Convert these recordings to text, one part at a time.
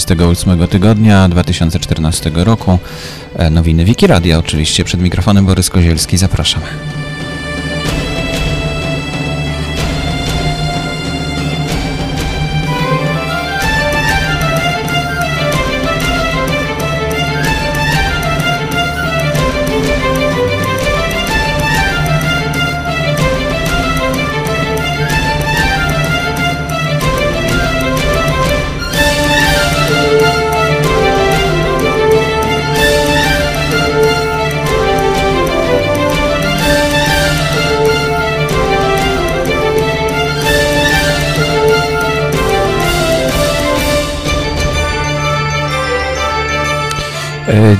Nowiny 28 tygodnia 2014 roku. E, nowiny Wikiradia oczywiście. Przed mikrofonem Borys Kozielski. Zapraszamy.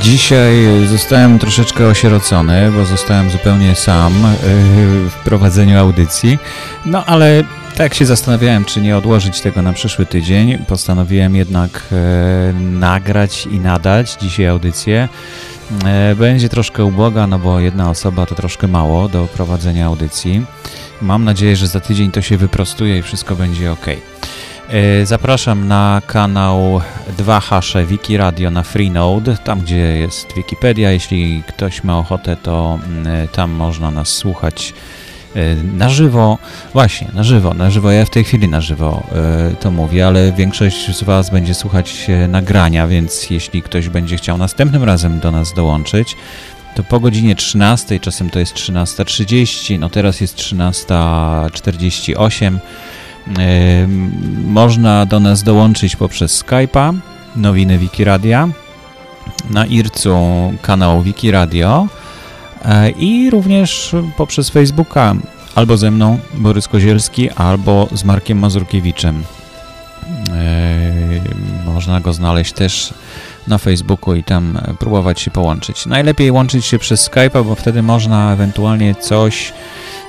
Dzisiaj zostałem troszeczkę osierocony, bo zostałem zupełnie sam e, w prowadzeniu audycji. No ale tak się zastanawiałem, czy nie odłożyć tego na przyszły tydzień. Postanowiłem jednak e, nagrać i nadać dzisiaj audycję. Będzie troszkę uboga, no bo jedna osoba to troszkę mało do prowadzenia audycji. Mam nadzieję, że za tydzień to się wyprostuje i wszystko będzie ok. E, zapraszam na kanał 2 hasze Wiki Radio na Freenode, tam gdzie jest Wikipedia. Jeśli ktoś ma ochotę, to mm, tam można nas słuchać e, na żywo. Właśnie, na żywo, na żywo. Ja w tej chwili na żywo e, to mówię, ale większość z Was będzie słuchać nagrania, więc jeśli ktoś będzie chciał następnym razem do nas dołączyć, to po godzinie 13, czasem to jest 13.30, no teraz jest 13.48 można do nas dołączyć poprzez Skype'a, nowiny Wikiradia, na IRCU kanał Wikiradio e, i również poprzez Facebooka albo ze mną, Borys Kozielski, albo z Markiem Mazurkiewiczem. Można go znaleźć też na Facebooku i tam próbować się połączyć. Najlepiej łączyć się przez Skype'a, bo wtedy można ewentualnie coś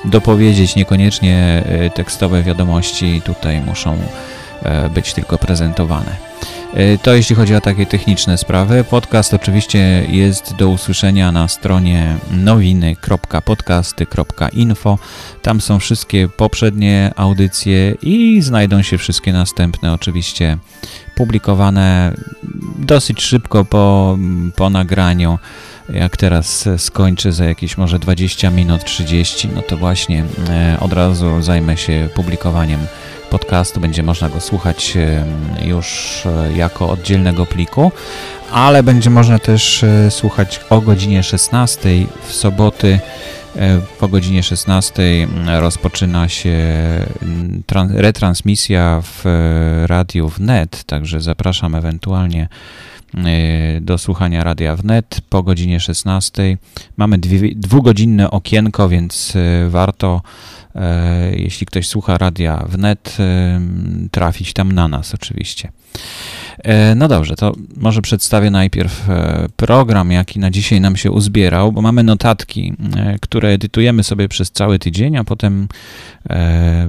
dopowiedzieć, niekoniecznie e, tekstowe wiadomości tutaj muszą e, być tylko prezentowane. E, to jeśli chodzi o takie techniczne sprawy. Podcast oczywiście jest do usłyszenia na stronie nowiny.podcasty.info. Tam są wszystkie poprzednie audycje i znajdą się wszystkie następne, oczywiście publikowane dosyć szybko po, po nagraniu jak teraz skończę za jakieś może 20 minut, 30, no to właśnie e, od razu zajmę się publikowaniem podcastu. Będzie można go słuchać e, już e, jako oddzielnego pliku, ale będzie można też słuchać o godzinie 16 w soboty. Po godzinie 16 rozpoczyna się retransmisja w radiu wnet, także zapraszam ewentualnie do słuchania radia wnet po godzinie 16. Mamy dwie, dwugodzinne okienko, więc y, warto, y, jeśli ktoś słucha radia wnet, trafić tam na nas oczywiście. E, no dobrze, to może przedstawię najpierw e, program, jaki na dzisiaj nam się uzbierał, bo mamy notatki, e, które edytujemy sobie przez cały tydzień, a potem,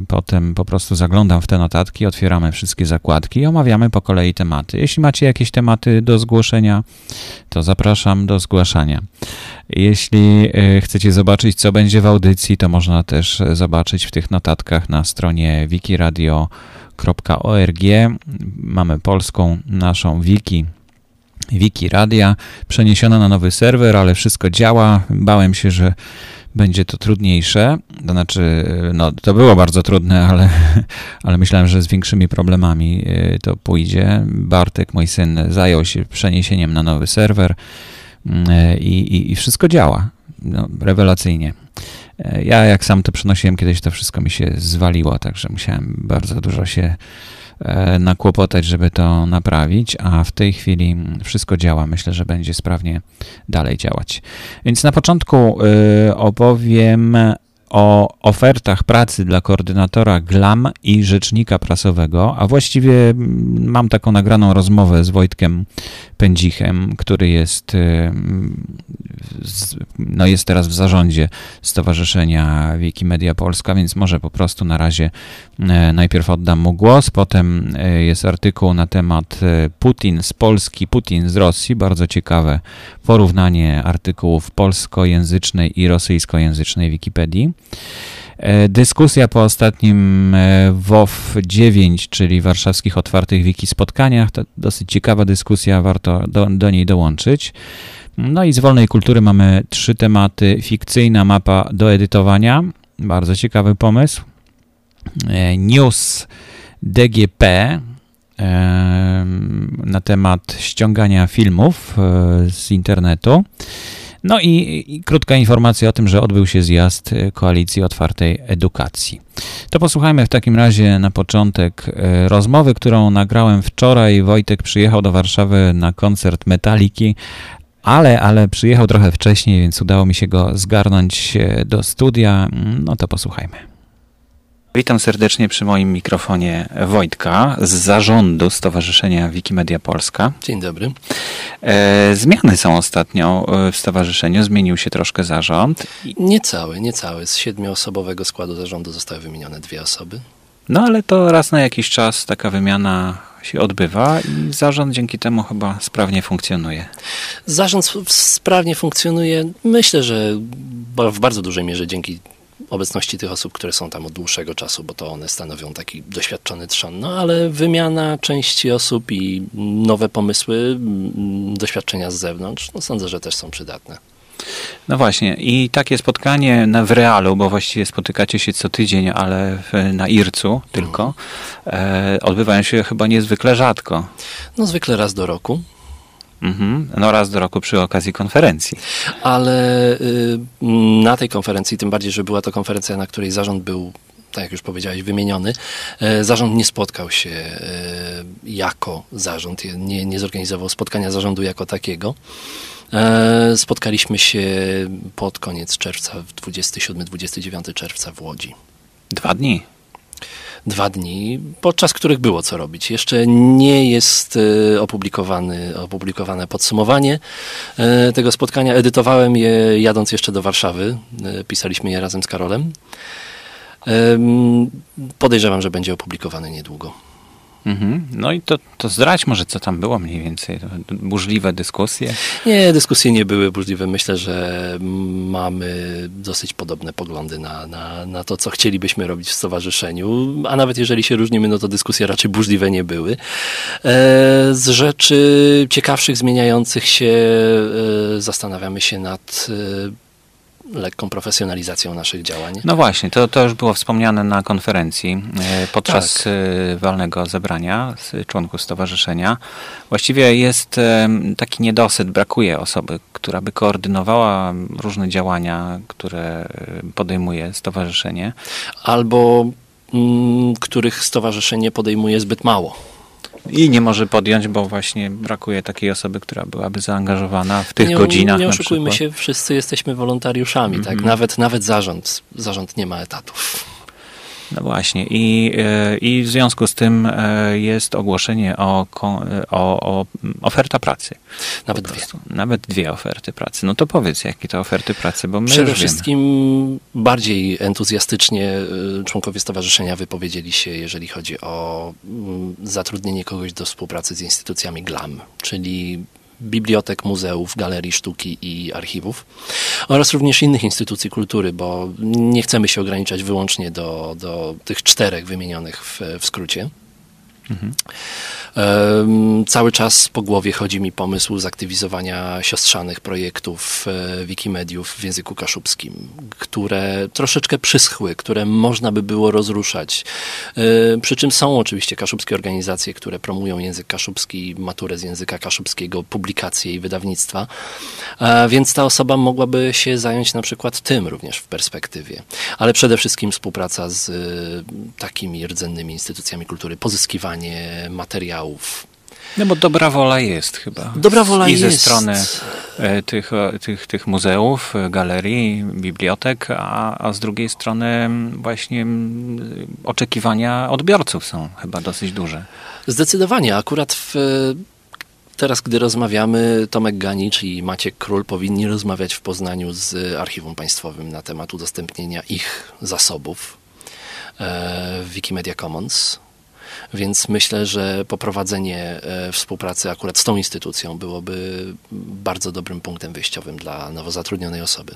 potem po prostu zaglądam w te notatki, otwieramy wszystkie zakładki i omawiamy po kolei tematy. Jeśli macie jakieś tematy do zgłoszenia, to zapraszam do zgłaszania. Jeśli chcecie zobaczyć, co będzie w audycji, to można też zobaczyć w tych notatkach na stronie wikiradio.com wiki.org. Mamy polską naszą wiki, wiki radia, przeniesiona na nowy serwer, ale wszystko działa. Bałem się, że będzie to trudniejsze. To znaczy, no, to było bardzo trudne, ale, ale myślałem, że z większymi problemami y, to pójdzie. Bartek, mój syn, zajął się przeniesieniem na nowy serwer y, i, i, i wszystko działa. No, rewelacyjnie. E, ja jak sam to przenosiłem kiedyś, to wszystko mi się zwaliło, także musiałem bardzo dużo się e, nakłopotać, żeby to naprawić, a w tej chwili wszystko działa. Myślę, że będzie sprawnie dalej działać. Więc na początku e, opowiem o ofertach pracy dla koordynatora GLAM i rzecznika prasowego, a właściwie mam taką nagraną rozmowę z Wojtkiem Pędzichem, który jest, y, no jest teraz w zarządzie Stowarzyszenia Wikimedia Polska, więc może po prostu na razie y, najpierw oddam mu głos, potem y, jest artykuł na temat Putin z Polski, Putin z Rosji, bardzo ciekawe porównanie artykułów polskojęzycznej i rosyjskojęzycznej Wikipedii. Dyskusja po ostatnim WOF 9, czyli Warszawskich Otwartych Wiki Spotkaniach. To dosyć ciekawa dyskusja, warto do, do niej dołączyć. No i z wolnej kultury mamy trzy tematy. Fikcyjna mapa do edytowania, bardzo ciekawy pomysł. News DGP, na temat ściągania filmów e, z internetu. No i, i, krótka informacja o tym, że odbył się zjazd e, Koalicji Otwartej Edukacji. To posłuchajmy w takim razie na początek e, rozmowy, którą nagrałem wczoraj. Wojtek przyjechał do Warszawy na koncert Metaliki, ale, ale przyjechał trochę wcześniej, więc udało mi się go zgarnąć do studia. No to posłuchajmy. Witam serdecznie przy moim mikrofonie Wojtka z zarządu Stowarzyszenia Wikimedia Polska. Dzień dobry. E, zmiany są ostatnio e, w stowarzyszeniu, zmienił się troszkę zarząd. Niecały, niecały. Z siedmioosobowego składu zarządu zostały wymienione dwie osoby. No ale to raz na jakiś czas taka wymiana się odbywa i zarząd dzięki temu chyba sprawnie funkcjonuje. Zarząd sprawnie funkcjonuje. Myślę, że w bardzo dużej mierze dzięki obecności tych osób, które są tam od dłuższego czasu, bo to one stanowią taki doświadczony trzon. No ale wymiana części osób i nowe pomysły, mm, doświadczenia z zewnątrz, no sądzę, że też są przydatne. No właśnie, i takie spotkanie na, w realu, bo właściwie spotykacie się co tydzień, ale w, na IRCU tylko, mhm. e, odbywają się chyba niezwykle rzadko. No zwykle raz do roku. Mhm. No raz do roku przy okazji konferencji. Ale y, na tej konferencji, tym bardziej, że była to konferencja, na której zarząd był tak jak już powiedziałeś, wymieniony. E, zarząd nie spotkał się e, jako zarząd, nie, nie zorganizował spotkania zarządu jako takiego. Spotkaliśmy się pod koniec czerwca, 27-29 czerwca w Łodzi. Dwa dni dwa dni, podczas których było co robić. Jeszcze nie jest e, opublikowany, opublikowane podsumowanie e, tego spotkania. Edytowałem je jadąc jeszcze do Warszawy. E, pisaliśmy je razem z Karolem. Podejrzewam, że będzie opublikowany niedługo. Mhm. No i to, to zdradź może, co tam było mniej więcej. Burzliwe dyskusje? Nie, dyskusje nie były burzliwe. Myślę, że mamy dosyć podobne poglądy na, na, na to, co chcielibyśmy robić w stowarzyszeniu. A nawet jeżeli się różnimy, no to dyskusje raczej burzliwe nie były. E, z rzeczy ciekawszych, zmieniających się, e, zastanawiamy się nad e, lekką profesjonalizacją naszych działań. No właśnie, to, to już było wspomniane na konferencji e, podczas tak. E, walnego zebrania członków stowarzyszenia. Właściwie jest e, taki niedosyt, brakuje osoby, która by koordynowała różne działania, które podejmuje stowarzyszenie. Albo mm, których stowarzyszenie podejmuje zbyt mało. I nie może podjąć, bo właśnie brakuje takiej osoby, która byłaby zaangażowana w tych nie, godzinach. Nie oszukujmy się, wszyscy jesteśmy wolontariuszami, mm -hmm. tak? Mhm. Nawet, nawet zarząd, zarząd nie ma etatów. No właśnie i, e, i w związku z tym e, jest ogłoszenie o, o, o oferta pracy. Nawet dwie. Nawet dwie oferty pracy. No to powiedz, jakie to oferty pracy, bo my Przede wszystkim wiemy. bardziej entuzjastycznie e, członkowie stowarzyszenia wypowiedzieli się, jeżeli chodzi o mm, zatrudnienie kogoś do współpracy z instytucjami GLAM, czyli bibliotek, muzeów, galerii sztuki i archiwów oraz również innych instytucji kultury, bo nie chcemy się ograniczać wyłącznie do, do tych czterech wymienionych w, w skrócie. Mhm. Cały czas po głowie chodzi mi pomysł zaktywizowania siostrzanych projektów e, Wikimediów w języku kaszubskim, które troszeczkę przyschły, które można by było rozruszać. E, przy czym są oczywiście kaszubskie organizacje, które promują język kaszubski, maturę z języka kaszubskiego, publikacje i wydawnictwa, e, więc ta osoba mogłaby się zająć na przykład tym również w perspektywie. Ale przede wszystkim współpraca z takimi rdzennymi instytucjami kultury, pozyskiwanie materiałów, materiałów. No bo dobra wola jest chyba. Dobra wola I jest. ze strony e, tych, tych, tych muzeów, galerii, bibliotek, a, a z drugiej strony właśnie oczekiwania odbiorców są chyba dosyć duże. Zdecydowanie. Akurat w, teraz, gdy rozmawiamy, Tomek Ganicz i Maciek Król powinni rozmawiać w Poznaniu z Archiwum Państwowym na temat udostępnienia ich zasobów e, w Wikimedia Commons więc myślę, że poprowadzenie e, współpracy akurat z tą instytucją byłoby bardzo dobrym punktem wyjściowym dla nowo zatrudnionej osoby.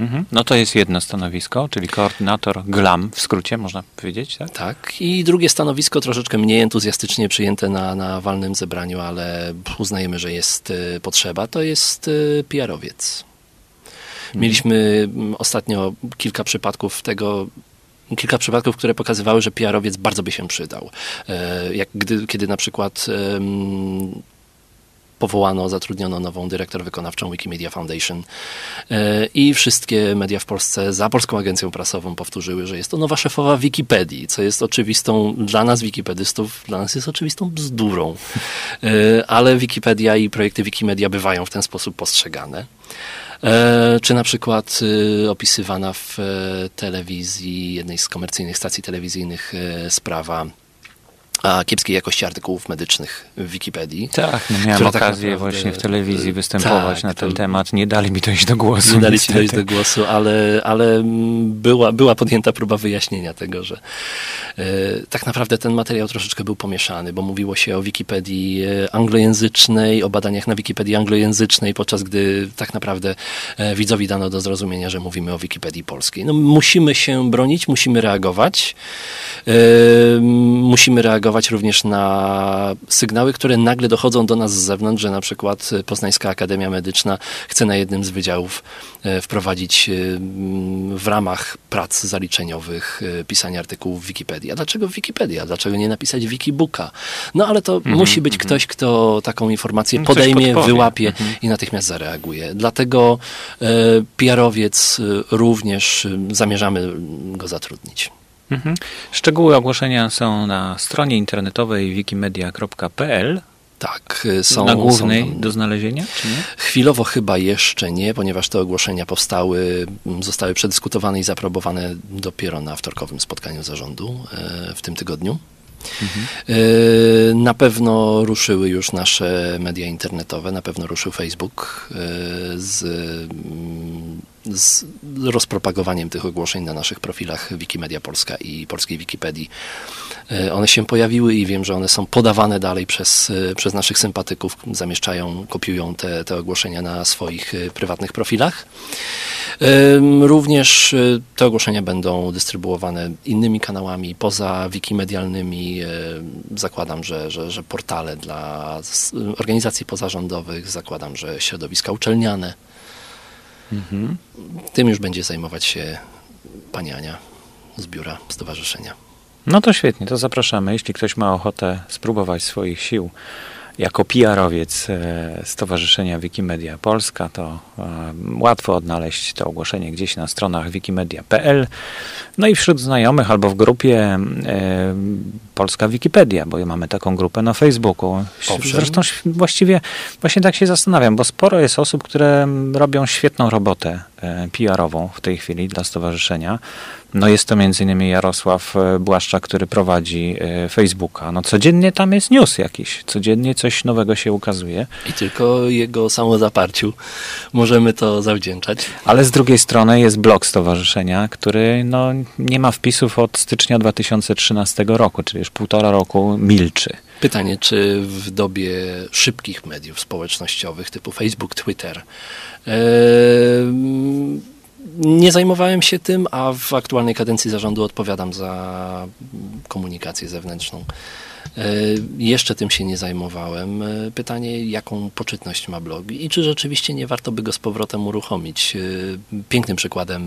Mhm. No to jest jedno stanowisko, czyli koordynator GLAM w skrócie, można powiedzieć, tak? Tak. I drugie stanowisko troszeczkę mniej entuzjastycznie przyjęte na, na walnym zebraniu, ale uznajemy, że jest y, potrzeba, to jest y, PR-owiec. Mhm. Mieliśmy ostatnio kilka przypadków tego, kilka przypadków, które pokazywały, że PR-owiec bardzo by się przydał. E, jak gdy, kiedy na przykład powołano, zatrudniono nową dyrektor wykonawczą Wikimedia Foundation e, i wszystkie media w Polsce za Polską Agencją Prasową powtórzyły, że jest to nowa szefowa Wikipedii, co jest oczywistą, dla nas wikipedystów, dla nas jest oczywistą bzdurą. E, ale Wikipedia i projekty Wikimedia bywają w ten sposób postrzegane. E, czy na przykład opisywana w telewizji, jednej z komercyjnych stacji telewizyjnych sprawa a kiepskiej jakości artykułów medycznych w Wikipedii. Tak, no miałem tak okazję tak właśnie w telewizji występować tak, na ten temat. Nie dali mi dojść do głosu. Nie dali ci dojść do głosu, ale, ale była, była podjęta próba wyjaśnienia tego, że e, tak naprawdę ten materiał troszeczkę był pomieszany, bo mówiło się o Wikipedii e, anglojęzycznej, o badaniach na Wikipedii anglojęzycznej, podczas gdy tak naprawdę e, widzowi dano do zrozumienia, że mówimy o Wikipedii polskiej. No, musimy się bronić, musimy reagować. E, musimy reagować reagować również na sygnały, które nagle dochodzą do nas z zewnątrz, że na przykład Poznańska Akademia Medyczna chce na jednym z wydziałów e, wprowadzić e, w ramach prac zaliczeniowych e, pisanie artykułów w Wikipedii. A dlaczego w Wikipedii? A dlaczego nie napisać Wikibooka? No ale to mm -hmm, musi być mm -hmm. ktoś, kto taką informację podejmie, wyłapie -hmm. i natychmiast zareaguje. Dlatego e, PR-owiec również zamierzamy go zatrudnić. Mhm. Szczegóły ogłoszenia są na stronie internetowej wikimedia.pl. Tak, y, są. Na głównej są do znalezienia, czy nie? Chwilowo chyba jeszcze nie, ponieważ te ogłoszenia powstały, zostały przedyskutowane i zaprobowane dopiero na wtorkowym spotkaniu zarządu e, w tym tygodniu. Mhm. E, na pewno ruszyły już nasze media internetowe, na pewno ruszył Facebook e, z z rozpropagowaniem tych ogłoszeń na naszych profilach Wikimedia Polska i Polskiej Wikipedii. E, one się pojawiły i wiem, że one są podawane dalej przez, e, przez naszych sympatyków, zamieszczają, kopiują te, te ogłoszenia na swoich e, prywatnych profilach. Również te ogłoszenia będą dystrybuowane innymi kanałami poza wikimedialnymi. Zakładam, że, że, że portale dla organizacji pozarządowych, zakładam, że środowiska uczelniane. Mhm. Tym już będzie zajmować się pani Ania z biura stowarzyszenia. No to świetnie, to zapraszamy. Jeśli ktoś ma ochotę spróbować swoich sił jako PR-owiec e, Stowarzyszenia Wikimedia Polska, to e, łatwo odnaleźć to ogłoszenie gdzieś na stronach wikimedia.pl. No i wśród znajomych albo w grupie e, Polska Wikipedia, bo mamy taką grupę na Facebooku. Owszem. Zresztą właściwie właśnie tak się zastanawiam, bo sporo jest osób, które robią świetną robotę PR-ową w tej chwili dla stowarzyszenia. No jest to m.in. Jarosław e, Błaszcza, który prowadzi e, Facebooka. No codziennie tam jest news jakiś, codziennie coś nowego się ukazuje. I tylko jego samozaparciu możemy to zawdzięczać. Ale z drugiej strony jest blog stowarzyszenia, który no, nie ma wpisów od stycznia 2013 roku, czyli już półtora roku milczy. Pytanie, czy w dobie szybkich mediów społecznościowych typu Facebook, Twitter, yy, nie zajmowałem się tym, a w aktualnej kadencji zarządu odpowiadam za komunikację zewnętrzną. E, jeszcze tym się nie zajmowałem. E, pytanie, jaką poczytność ma blog i czy rzeczywiście nie warto by go z powrotem uruchomić. E, pięknym przykładem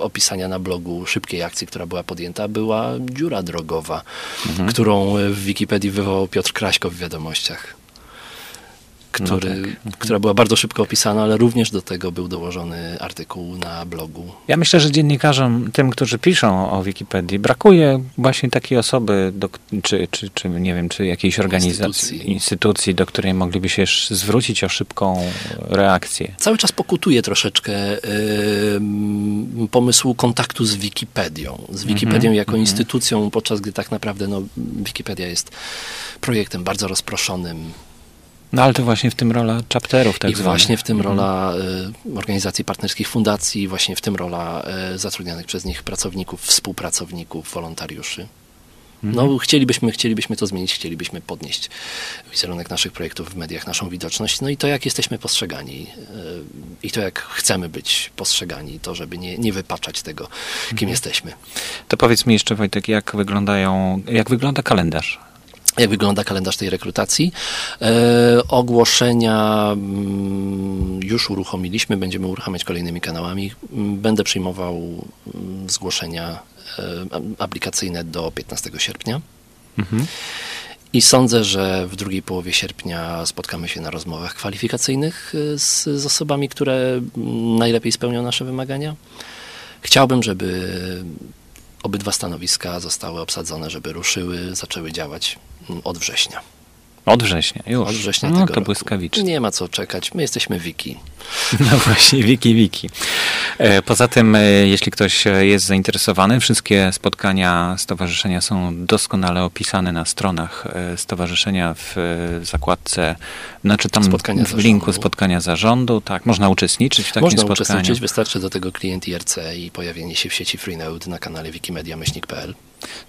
opisania na blogu szybkiej akcji, która była podjęta, była dziura drogowa, mhm. którą w Wikipedii wywołał Piotr Kraśko w wiadomościach który, no tak. Mhm. która była bardzo szybko opisana, ale również do tego był dołożony artykuł na blogu. Ja myślę, że dziennikarzom, tym, którzy piszą o Wikipedii, brakuje właśnie takiej osoby, do, czy, czy, czy nie wiem, czy jakiejś organizacji, instytucji. instytucji, do której mogliby się zwrócić o szybką reakcję. Cały czas pokutuje troszeczkę yy, pomysłu kontaktu z Wikipedią. Z Wikipedią mm -hmm, jako mm -hmm. instytucją, podczas gdy tak naprawdę no, Wikipedia jest projektem bardzo rozproszonym, no ale to właśnie w tym rola chapterów tak I zwane. właśnie w tym mhm. rola y, organizacji partnerskich, fundacji, właśnie w tym rola y, zatrudnianych przez nich pracowników, współpracowników, wolontariuszy. Mhm. No, chcielibyśmy, chcielibyśmy to zmienić, chcielibyśmy podnieść wizerunek naszych projektów w mediach, naszą widoczność, no i to, jak jesteśmy postrzegani i to, jak chcemy być postrzegani, to, żeby nie, nie wypaczać tego, kim mhm. jesteśmy. To powiedz mi jeszcze, Wojtek, jak wyglądają, jak wygląda kalendarz jak wygląda kalendarz tej rekrutacji. E, ogłoszenia mm, już uruchomiliśmy, będziemy uruchamiać kolejnymi kanałami. Będę przyjmował mm, zgłoszenia e, aplikacyjne do 15 sierpnia. Mhm. I sądzę, że w drugiej połowie sierpnia spotkamy się na rozmowach kwalifikacyjnych e, z, z osobami, które mm, najlepiej spełnią nasze wymagania. Chciałbym, żeby obydwa stanowiska zostały obsadzone, żeby ruszyły, zaczęły działać od września. Od września, już. Od września no, to błyskawicznie. Nie ma co czekać, my jesteśmy wiki. No właśnie, wiki, wiki. E, poza tym, e, jeśli ktoś e, jest zainteresowany, wszystkie spotkania stowarzyszenia są doskonale opisane na stronach stowarzyszenia w zakładce, znaczy tam spotkania w zarządu. linku spotkania zarządu, tak, można uczestniczyć w takim można spotkaniu. Można uczestniczyć, wystarczy do tego klient IRC i pojawienie się w sieci Freenode na kanale wikimedia-myślnik.pl.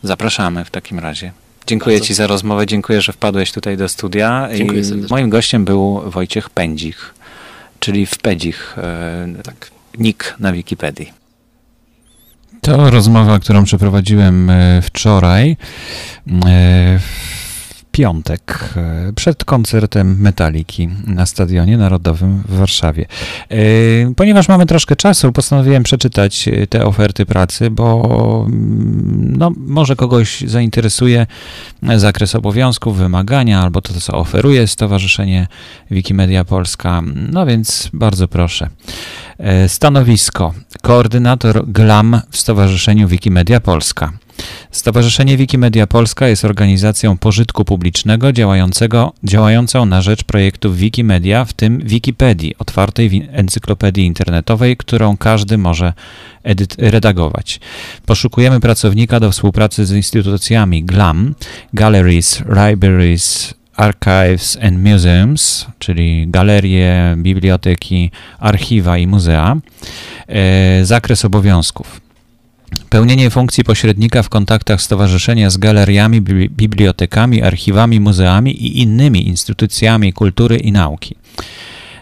Zapraszamy w takim razie. Dziękuję Bardzo. Ci za rozmowę, dziękuję, że wpadłeś tutaj do studia. Dziękuję I serdecznie. Moim gościem był Wojciech Pędzich, czyli Wpedzich, e, tak. nick na Wikipedii. To rozmowa, którą przeprowadziłem e, wczoraj. Piątek, e, przed koncertem Metaliki na Stadionie Narodowym w Warszawie. E, ponieważ mamy troszkę czasu, postanowiłem przeczytać e, te oferty pracy, bo mm, no, może kogoś zainteresuje zakres obowiązków, wymagania albo to, co oferuje Stowarzyszenie Wikimedia Polska. No więc bardzo proszę. Stanowisko. Koordynator GLAM w Stowarzyszeniu Wikimedia Polska. Stowarzyszenie Wikimedia Polska jest organizacją pożytku publicznego działającego, działającą na rzecz projektów Wikimedia, w tym Wikipedii, otwartej encyklopedii internetowej, którą każdy może redagować. Poszukujemy pracownika do współpracy z instytucjami GLAM, Galleries, Libraries, Archives and Museums, czyli galerie, biblioteki, archiwa i muzea. E, zakres obowiązków. Pełnienie funkcji pośrednika w kontaktach stowarzyszenia z galeriami, bibliotekami, archiwami, muzeami i innymi instytucjami kultury i nauki.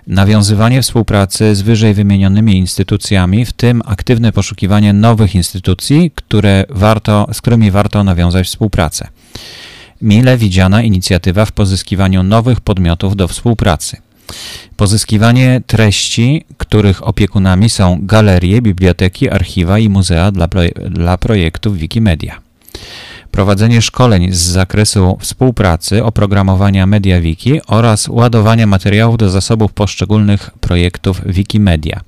Nawiązywanie współpracy z wyżej wymienionymi instytucjami, w tym aktywne poszukiwanie nowych instytucji, które warto, z którymi warto nawiązać współpracę. Mile widziana inicjatywa w pozyskiwaniu nowych podmiotów do współpracy. Pozyskiwanie treści, których opiekunami są galerie, biblioteki, archiwa i muzea dla, dla projektów Wikimedia. Prowadzenie szkoleń z zakresu współpracy, oprogramowania MediaWiki oraz ładowania materiałów do zasobów poszczególnych projektów Wikimedia.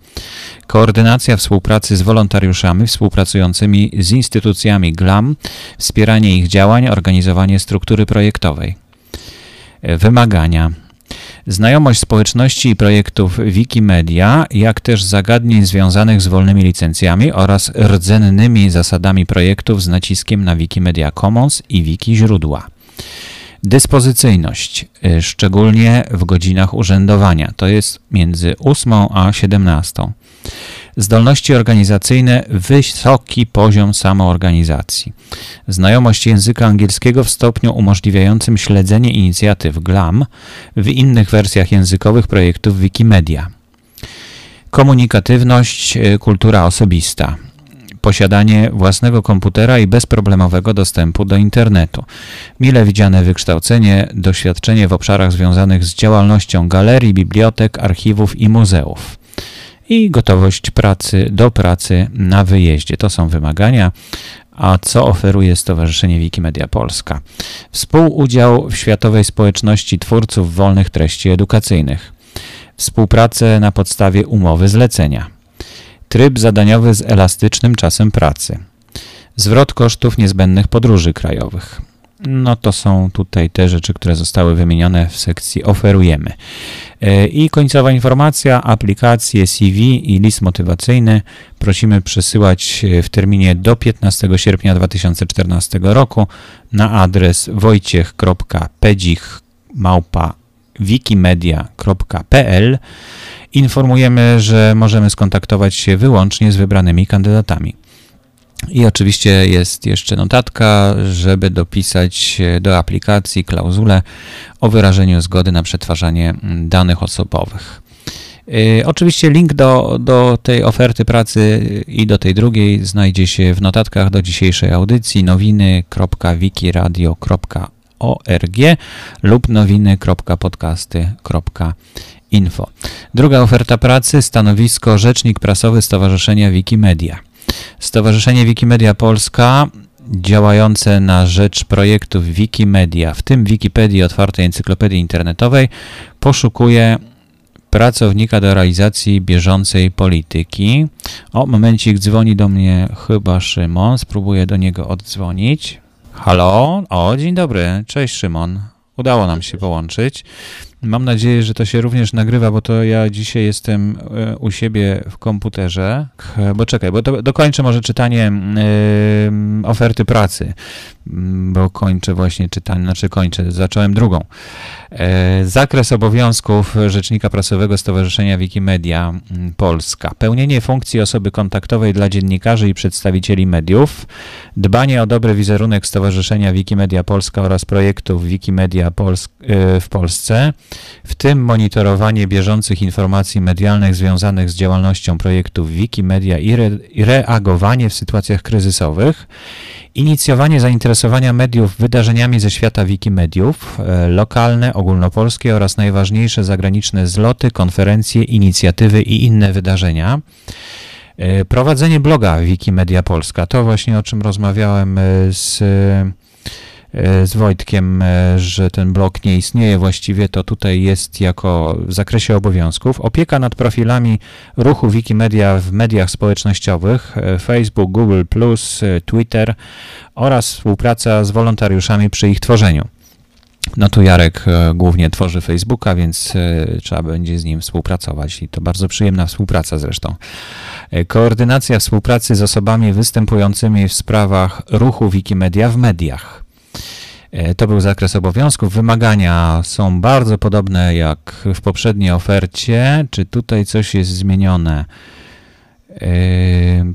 Koordynacja współpracy z wolontariuszami współpracującymi z instytucjami GLAM, wspieranie ich działań, organizowanie struktury projektowej. Wymagania Znajomość społeczności i projektów Wikimedia, jak też zagadnień związanych z wolnymi licencjami oraz rdzennymi zasadami projektów z naciskiem na Wikimedia Commons i Wiki źródła. Dyspozycyjność, y, szczególnie w godzinach urzędowania, to jest między 8 a 17. Zdolności organizacyjne, wysoki poziom samoorganizacji. Znajomość języka angielskiego w stopniu umożliwiającym śledzenie inicjatyw GLAM w innych wersjach językowych projektów Wikimedia. Komunikatywność, e, kultura osobista posiadanie własnego komputera i bezproblemowego dostępu do internetu. Mile widziane wykształcenie, doświadczenie w obszarach związanych z działalnością galerii, bibliotek, archiwów i muzeów i gotowość pracy do pracy na wyjeździe. To są wymagania. A co oferuje Stowarzyszenie Wikimedia Polska? Współudział w światowej społeczności twórców wolnych treści edukacyjnych. Współpracę na podstawie umowy zlecenia. Tryb zadaniowy z elastycznym czasem pracy. Zwrot kosztów niezbędnych podróży krajowych no to są tutaj te rzeczy, które zostały wymienione w sekcji oferujemy. E, I końcowa informacja, aplikacje CV i list motywacyjny prosimy przesyłać w terminie do 15 sierpnia 2014 roku na adres wojciech.pedzich wikimedia.pl. Informujemy, że możemy skontaktować się wyłącznie z wybranymi kandydatami. I oczywiście jest jeszcze notatka, żeby dopisać do aplikacji klauzulę o wyrażeniu zgody na przetwarzanie danych osobowych. Y, oczywiście link do, do tej oferty pracy i do tej drugiej znajdzie się w notatkach do dzisiejszej audycji nowiny.wikiradio.org lub nowiny.podcasty.info. Druga oferta pracy stanowisko rzecznik prasowy Stowarzyszenia Wikimedia. Stowarzyszenie Wikimedia Polska działające na rzecz projektów Wikimedia, w tym Wikipedii Otwartej Encyklopedii Internetowej, poszukuje pracownika do realizacji bieżącej polityki. O, momencik, dzwoni do mnie chyba Szymon, spróbuję do niego oddzwonić. Halo? O, dzień dobry, cześć Szymon. Udało nam się połączyć. Mam nadzieję, że to się również nagrywa, bo to ja dzisiaj jestem e, u siebie w komputerze. Bo czekaj, bo to dokończę może czytanie yy, oferty pracy, bo kończę właśnie czytanie, znaczy kończę, zacząłem drugą. E, zakres obowiązków Rzecznika Prasowego Stowarzyszenia Wikimedia Polska. Pełnienie funkcji osoby kontaktowej dla dziennikarzy i przedstawicieli mediów. Dbanie o dobry wizerunek Stowarzyszenia Wikimedia Polska oraz projektów Wikimedia Polsk e, w Polsce, w tym monitorowanie bieżących informacji medialnych związanych z działalnością projektów Wikimedia i, re i reagowanie w sytuacjach kryzysowych Inicjowanie zainteresowania mediów wydarzeniami ze świata Wikimediów, e, lokalne, ogólnopolskie oraz najważniejsze zagraniczne zloty, konferencje, inicjatywy i inne wydarzenia. E, prowadzenie bloga Wikimedia Polska, to właśnie o czym rozmawiałem e, z z Wojtkiem, e, że ten blok nie istnieje właściwie, to tutaj jest jako w zakresie obowiązków. Opieka nad profilami ruchu Wikimedia w mediach społecznościowych, e, Facebook, Google, Twitter oraz współpraca z wolontariuszami przy ich tworzeniu. No tu Jarek głównie tworzy Facebooka, więc trzeba będzie z nim współpracować i to bardzo przyjemna współpraca zresztą. Koordynacja współpracy z osobami występującymi w sprawach ruchu Wikimedia w mediach. E, to był zakres obowiązków. Wymagania są bardzo podobne jak w poprzedniej ofercie. Czy tutaj coś jest zmienione? E,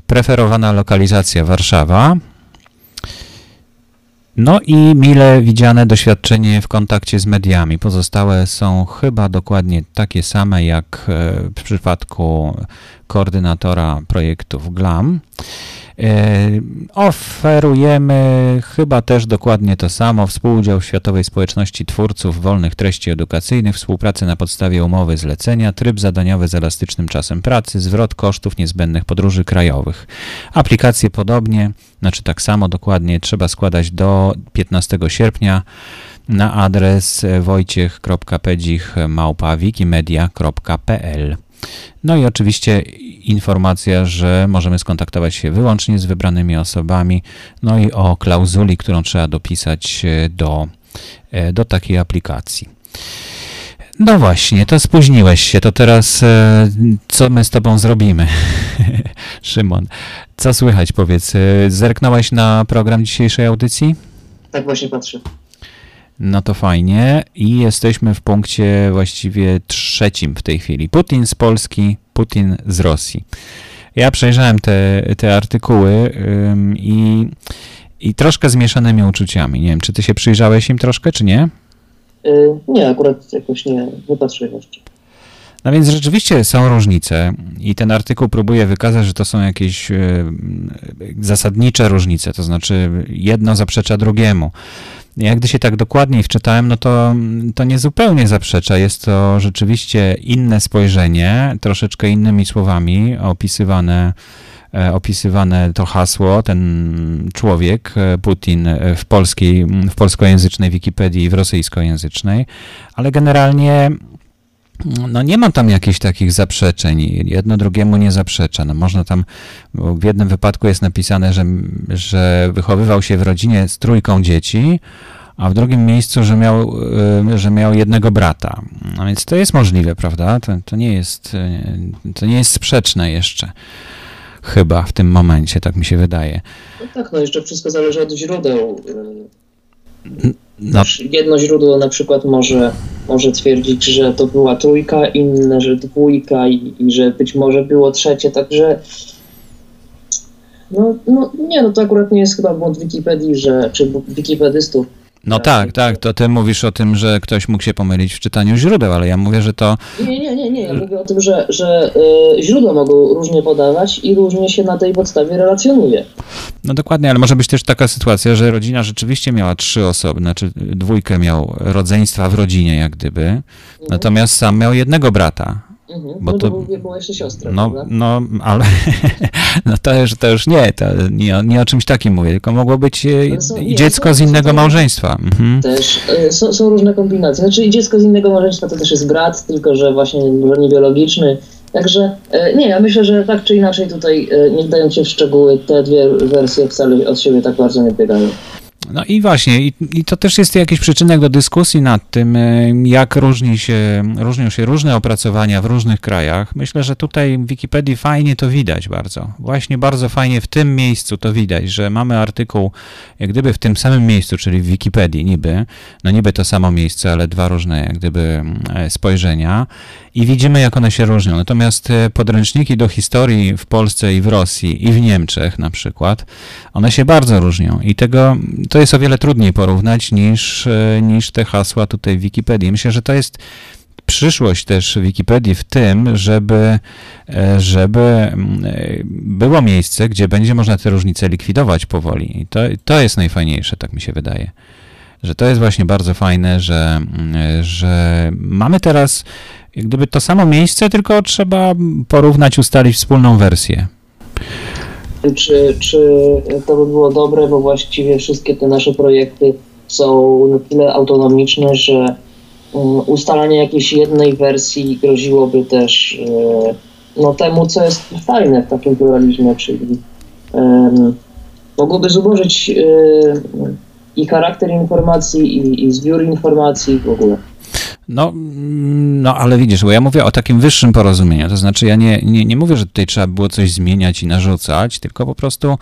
preferowana lokalizacja Warszawa. No i mile widziane doświadczenie w kontakcie z mediami. Pozostałe są chyba dokładnie takie same jak e, w przypadku koordynatora projektów GLAM. E, oferujemy chyba też dokładnie to samo, współudział Światowej Społeczności Twórców Wolnych Treści Edukacyjnych, współpracę na podstawie umowy zlecenia, tryb zadaniowy z elastycznym czasem pracy, zwrot kosztów niezbędnych podróży krajowych. Aplikacje podobnie, znaczy tak samo dokładnie trzeba składać do 15 sierpnia na adres wojciech.pedzich.wikimedia.pl no i oczywiście informacja, że możemy skontaktować się wyłącznie z wybranymi osobami, no i o klauzuli, którą trzeba dopisać e, do, e, do takiej aplikacji. No właśnie, to spóźniłeś się, to teraz e, co my z tobą zrobimy? Szymon, co słychać powiedz? Zerknąłeś na program dzisiejszej audycji? Tak właśnie patrzę. No to fajnie i jesteśmy w punkcie właściwie trzecim w tej chwili. Putin z Polski, Putin z Rosji. Ja przejrzałem te, te artykuły ym, i, i troszkę zmieszanymi uczuciami. Nie wiem, czy ty się przyjrzałeś im troszkę, czy nie? Yy, nie, akurat jakoś nie, nie patrzyłem jeszcze. No więc rzeczywiście są różnice i ten artykuł próbuje wykazać, że to są jakieś y, zasadnicze różnice, to znaczy jedno zaprzecza drugiemu. Jak gdy się tak dokładniej wczytałem, no to, to nie zupełnie zaprzecza. Jest to rzeczywiście inne spojrzenie, troszeczkę innymi słowami opisywane, e, opisywane to hasło, ten człowiek, e, Putin w polskiej, w polskojęzycznej Wikipedii i w rosyjskojęzycznej, ale generalnie no nie ma tam jakichś takich zaprzeczeń, jedno drugiemu nie zaprzecza. No można tam, w jednym wypadku jest napisane, że, że wychowywał się w rodzinie z trójką dzieci, a w drugim miejscu, że miał, y, że miał jednego brata. No więc to jest możliwe, prawda? To, to, nie jest, y, to nie jest sprzeczne jeszcze. Chyba w tym momencie, tak mi się wydaje. No tak, no jeszcze wszystko zależy od źródeł. Y, no. Jedno źródło na przykład może, może twierdzić, że to była trójka, inne, że dwójka i, i że być może było trzecie, także No, no nie, no to akurat nie jest chyba błąd Wikipedii, że, czy wikipedystów, no tak, tak, to ty mówisz o tym, że ktoś mógł się pomylić w czytaniu źródeł, ale ja mówię, że to... Nie, nie, nie, nie. ja mówię o tym, że, że y, źródła mogą różnie podawać i różnie się na tej podstawie relacjonuje. No dokładnie, ale może być też taka sytuacja, że rodzina rzeczywiście miała trzy osoby, znaczy dwójkę miał rodzeństwa w rodzinie jak gdyby, mhm. natomiast sam miał jednego brata, Mhm, bo no to, to była jeszcze siostra, no, prawda? No, ale no to, już, to już nie, to nie, nie o czymś takim mówię, tylko mogło być e, są, nie, dziecko są, z innego małżeństwa. Mhm. Też e, są, są, różne kombinacje. Znaczy dziecko z innego małżeństwa to też jest brat, tylko że właśnie nie biologiczny. Także e, nie, ja myślę, że tak czy inaczej tutaj, nie wdając się w szczegóły, te dwie wersje wcale od siebie tak bardzo nie biegają. No i właśnie, i, i, to też jest jakiś przyczynek do dyskusji nad tym, e, jak różni się, różnią się różne opracowania w różnych krajach. Myślę, że tutaj w Wikipedii fajnie to widać bardzo. Właśnie bardzo fajnie w tym miejscu to widać, że mamy artykuł jak gdyby w tym samym miejscu, czyli w Wikipedii niby, no niby to samo miejsce, ale dwa różne jak gdyby e, spojrzenia i widzimy, jak one się różnią. Natomiast e, podręczniki do historii w Polsce i w Rosji i w Niemczech na przykład, one się bardzo różnią i tego, to jest o wiele trudniej porównać niż, e, niż te hasła tutaj w Wikipedii. Myślę, że to jest przyszłość też Wikipedii w tym, żeby, e, żeby było miejsce, gdzie będzie można te różnice likwidować powoli. I to, to jest najfajniejsze, tak mi się wydaje. Że to jest właśnie bardzo fajne, że, że mamy teraz jak gdyby to samo miejsce, tylko trzeba porównać, ustalić wspólną wersję. Czy, czy to by było dobre, bo właściwie wszystkie te nasze projekty są na tyle autonomiczne, że um, ustalanie jakiejś jednej wersji groziłoby też e, no, temu, co jest fajne w takim pluralizmie, czyli um, mogłoby zubożyć e, i charakter informacji, i, i zbiór informacji w ogóle. No, mm, no, ale widzisz, bo ja mówię o takim wyższym porozumieniu. To znaczy, ja nie, nie, nie mówię, że tutaj trzeba było coś zmieniać i narzucać, tylko po prostu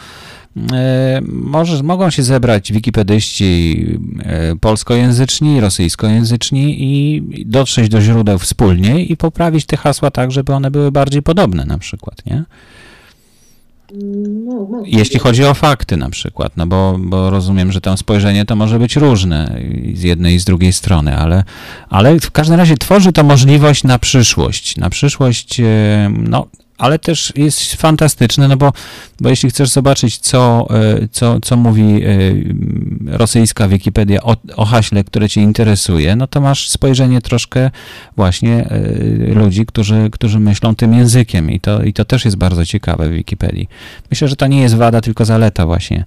może, mogą się zebrać wikipedyści e, polskojęzyczni, rosyjskojęzyczni i dotrzeć do źródeł wspólnie i poprawić te hasła tak, żeby one były bardziej podobne na przykład, nie? No, no, Jeśli chodzi o fakty na przykład, no bo, bo rozumiem, że tam spojrzenie to może być różne z jednej i z drugiej strony, ale, ale w każdym razie tworzy to możliwość na przyszłość. Na przyszłość, e, no ale też jest fantastyczne, no bo, bo jeśli chcesz zobaczyć, co, e, co, co mówi e, rosyjska Wikipedia o, o haśle, które cię interesuje, no to masz spojrzenie troszkę właśnie e, ludzi, którzy, którzy myślą tym językiem i to, i to też jest bardzo ciekawe w Wikipedii. Myślę, że to nie jest wada, tylko zaleta właśnie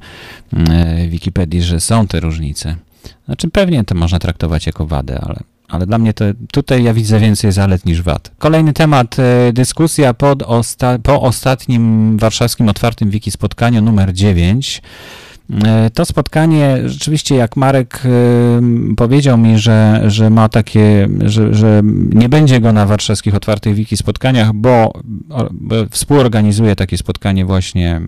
Wikipedii, że są te różnice. Znaczy pewnie to można traktować jako wadę, ale ale dla mnie to tutaj ja widzę więcej zalet niż wad. Kolejny temat, e, dyskusja pod osta po ostatnim warszawskim otwartym wiki spotkaniu numer 9. E, to spotkanie, rzeczywiście jak Marek e, powiedział mi, że, że ma takie, że, że nie będzie go na warszawskich otwartych wiki spotkaniach, bo, bo współorganizuje takie spotkanie właśnie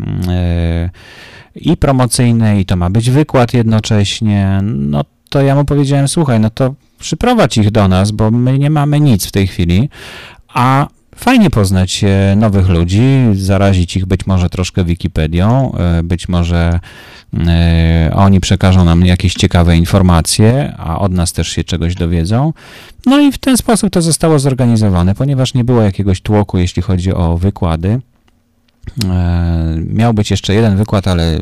i promocyjne, i to ma być wykład jednocześnie, no to ja mu powiedziałem, słuchaj, no to przyprowadź ich do nas, bo my nie mamy nic w tej chwili, a fajnie poznać nowych ludzi, zarazić ich być może troszkę Wikipedią, e, być może e, oni przekażą nam jakieś ciekawe informacje, a od nas też się czegoś dowiedzą. No i w ten sposób to zostało zorganizowane, ponieważ nie było jakiegoś tłoku, jeśli chodzi o wykłady. E, miał być jeszcze jeden wykład, ale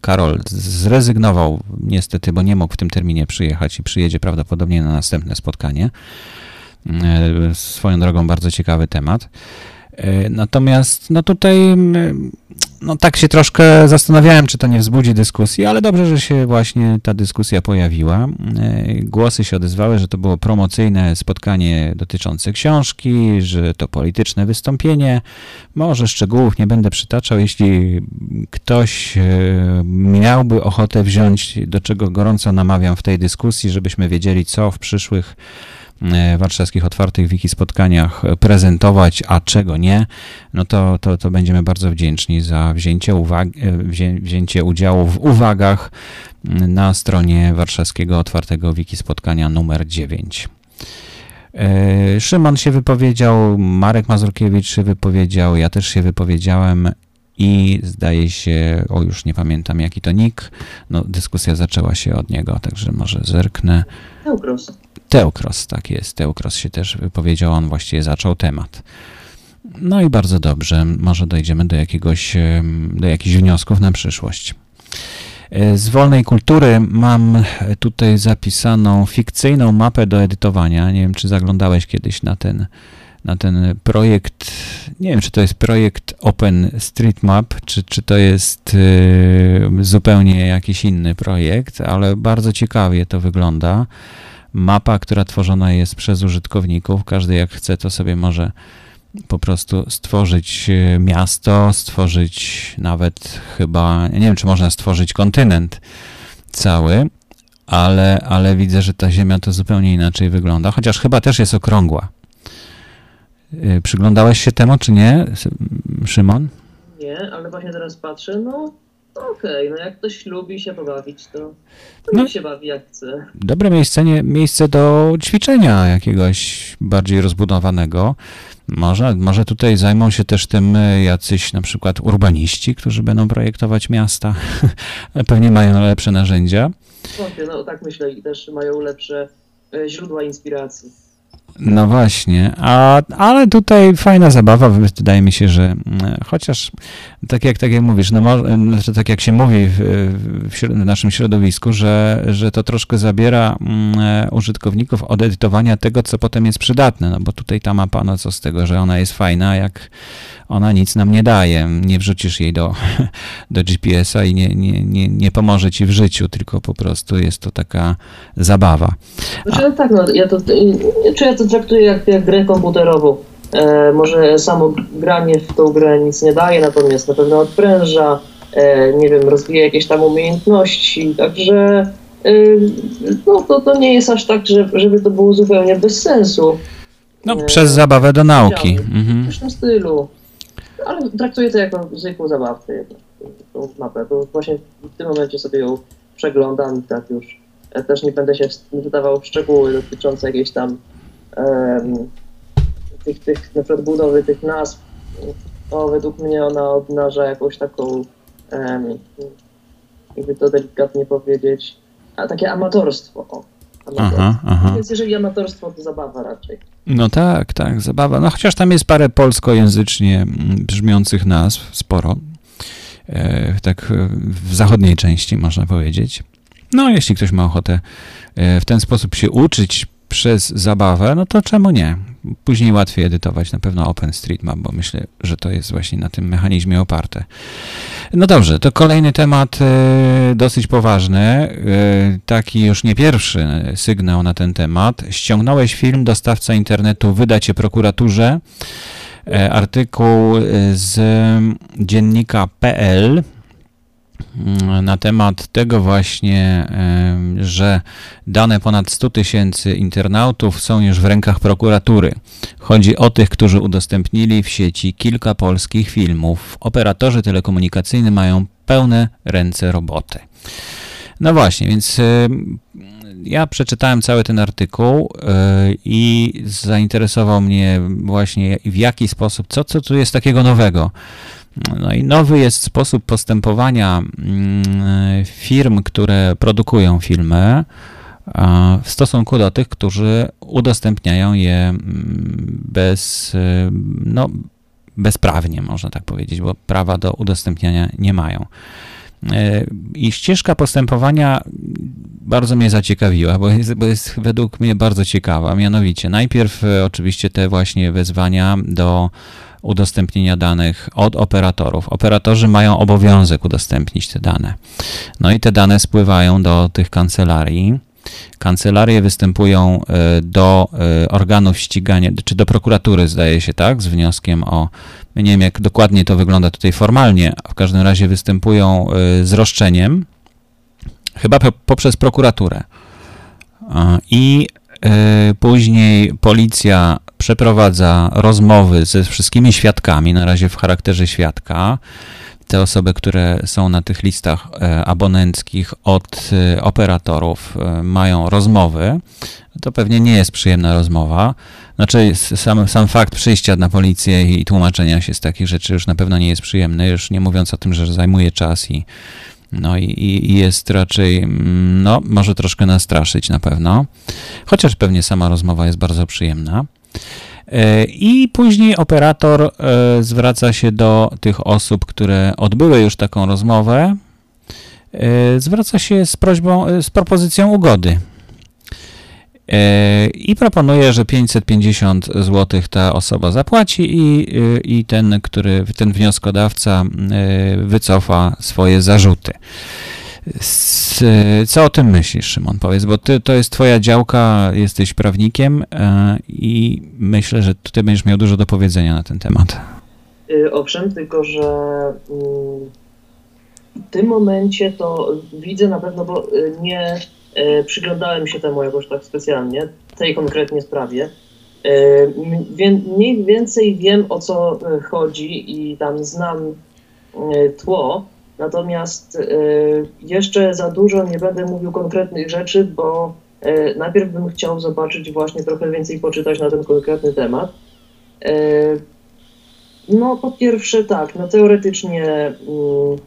Karol zrezygnował niestety, bo nie mógł w tym terminie przyjechać i przyjedzie prawdopodobnie na następne spotkanie. E, swoją drogą bardzo ciekawy temat. E, natomiast no tutaj no tak się troszkę zastanawiałem, czy to nie wzbudzi dyskusji, ale dobrze, że się właśnie ta dyskusja pojawiła. E, głosy się odezwały, że to było promocyjne spotkanie dotyczące książki, że to polityczne wystąpienie. Może szczegółów nie będę przytaczał. Jeśli ktoś e, miałby ochotę wziąć, do czego gorąco namawiam w tej dyskusji, żebyśmy wiedzieli, co w przyszłych warszawskich otwartych wiki spotkaniach prezentować, a czego nie, no to, to, to będziemy bardzo wdzięczni za wzięcie, uwagi, e, wzię, wzięcie udziału w uwagach na stronie warszawskiego otwartego wiki spotkania numer 9. E, Szymon się wypowiedział, Marek Mazurkiewicz się wypowiedział, ja też się wypowiedziałem i zdaje się, o już nie pamiętam jaki to nick, no dyskusja zaczęła się od niego, także może zerknę. Teukros. Teukros, tak jest, Teukros się też wypowiedział, on właściwie zaczął temat. No i bardzo dobrze, może dojdziemy do jakiegoś, do jakichś wniosków na przyszłość. E, z wolnej kultury mam tutaj zapisaną fikcyjną mapę do edytowania. Nie wiem, czy zaglądałeś kiedyś na ten, na ten projekt. Nie wiem, czy to jest projekt OpenStreetMap, czy, czy to jest e, zupełnie jakiś inny projekt, ale bardzo ciekawie to wygląda. Mapa, która tworzona jest przez użytkowników. Każdy jak chce, to sobie może po prostu stworzyć e, miasto, stworzyć nawet chyba, nie wiem, czy można stworzyć kontynent cały, ale, ale widzę, że ta Ziemia to zupełnie inaczej wygląda, chociaż chyba też jest okrągła. E, przyglądałeś się temu, czy nie, Szymon? Nie, ale właśnie teraz patrzę, no okej, okay, no jak ktoś lubi się pobawić, to, to no, się bawi jak chce. Dobre miejsce, nie, miejsce do ćwiczenia jakiegoś bardziej rozbudowanego. Może, może tutaj zajmą się też tym e, jacyś na przykład urbaniści, którzy będą projektować miasta. Pewnie mają lepsze narzędzia. No tak myślę i też mają lepsze e, źródła inspiracji. No. Właśnie, A, ale tutaj fajna zabawa, wydaje mi się, że mm, chociaż tak jak, tak jak mówisz, no, znaczy tak jak się mówi w, w, naszym środowisku, że, że to troszkę zabiera mm, użytkowników od edytowania tego, co potem jest przydatne, no bo tutaj ta mapa, no co z tego, że ona jest fajna, jak ona nic nam nie daje. Nie wrzucisz jej do, do GPS-a i nie, nie, nie, nie pomoże ci w życiu, tylko po prostu jest to taka zabawa. Znaczy, no tak, no, ja to, czy ja to traktuję jak, jak grę komputerową. E, może samo granie w tą grę nic nie daje, natomiast na pewno odpręża, e, nie wiem, rozwija jakieś tam umiejętności, także e, no, to, to nie jest aż tak, że, żeby to było zupełnie bez sensu. No, przez zabawę do nauki. Mhm. W tym stylu ale traktuję to jako zwykłą zabawkę tą mapę, bo właśnie w tym momencie sobie ją przeglądam i tak już ja też nie będę się wydawał w szczegóły dotyczące jakiejś tam um, tych, tych na przykład budowy tych nazw. O, według mnie ona obnaża jakąś taką um, jakby to delikatnie powiedzieć, a takie amatorstwo. O, amatorstwo. Aha, aha. Więc jeżeli amatorstwo, to zabawa raczej. No tak, tak, zabawa. No chociaż tam jest parę polskojęzycznie mm, brzmiących nazw, sporo. E, tak e, w zachodniej części można powiedzieć. No, jeśli ktoś ma ochotę e, w ten sposób się uczyć przez zabawę, no to czemu nie? Później łatwiej edytować na pewno OpenStreetMap, bo myślę, że to jest właśnie na tym mechanizmie oparte. No dobrze, to kolejny temat e, dosyć poważny, e, taki już nie pierwszy sygnał na ten temat. Ściągnąłeś film, dostawca internetu wyda cię prokuraturze. E, artykuł z dziennika.pl Mm, na temat tego właśnie, że dane ponad 100 tysięcy internautów są już w rękach prokuratury. Chodzi o tych, którzy udostępnili w sieci kilka polskich filmów. Operatorzy telekomunikacyjni mają pełne ręce roboty. No właśnie, więc ja przeczytałem cały ten artykuł e, i zainteresował mnie właśnie w jaki sposób, co, co tu jest takiego nowego no i nowy jest sposób postępowania mm, firm, które produkują filmy w stosunku do tych, którzy udostępniają je mm, bez, no, bezprawnie, można tak powiedzieć, bo prawa do udostępniania nie mają. E, I ścieżka postępowania bardzo mnie zaciekawiła, bo jest, bo jest według mnie bardzo ciekawa. Mianowicie, najpierw e, oczywiście te właśnie wezwania do udostępnienia danych od operatorów. Operatorzy mają obowiązek udostępnić te dane. No i te dane spływają do tych kancelarii. Kancelarie występują e, do e, organów ścigania, czy do prokuratury, zdaje się, tak, z wnioskiem o. Nie wiem, jak dokładnie to wygląda tutaj formalnie, w każdym razie występują e, z roszczeniem, chyba poprzez prokuraturę. I później policja przeprowadza rozmowy ze wszystkimi świadkami, na razie w charakterze świadka. Te osoby, które są na tych listach e, abonenckich od e, operatorów, e, mają rozmowy. To pewnie nie jest przyjemna rozmowa. Znaczy, sam, sam fakt przyjścia na policję i tłumaczenia się z takich rzeczy już na pewno nie jest przyjemny, już nie mówiąc o tym, że zajmuje czas i, no i, i jest raczej, mm, no, może troszkę nastraszyć na pewno, chociaż pewnie sama rozmowa jest bardzo przyjemna. E, I później operator e, zwraca się do tych osób, które odbyły już taką rozmowę, e, zwraca się z prośbą, z propozycją ugody. I proponuje, że 550 zł ta osoba zapłaci i, i ten, który, ten wnioskodawca wycofa swoje zarzuty. Co o tym myślisz, Szymon? Powiedz, bo ty, to jest twoja działka, jesteś prawnikiem e, i myślę, że tutaj będziesz miał dużo do powiedzenia na ten temat. Y, owszem, tylko że mm, w tym momencie to widzę na pewno, bo nie przyglądałem się temu jakoś tak specjalnie, tej konkretnie sprawie. Mniej więcej wiem o co chodzi i tam znam tło, Natomiast e, jeszcze za dużo nie będę mówił konkretnych rzeczy, bo e, najpierw bym chciał zobaczyć właśnie trochę więcej poczytać na ten konkretny temat. E, no, po pierwsze tak, no teoretycznie mm,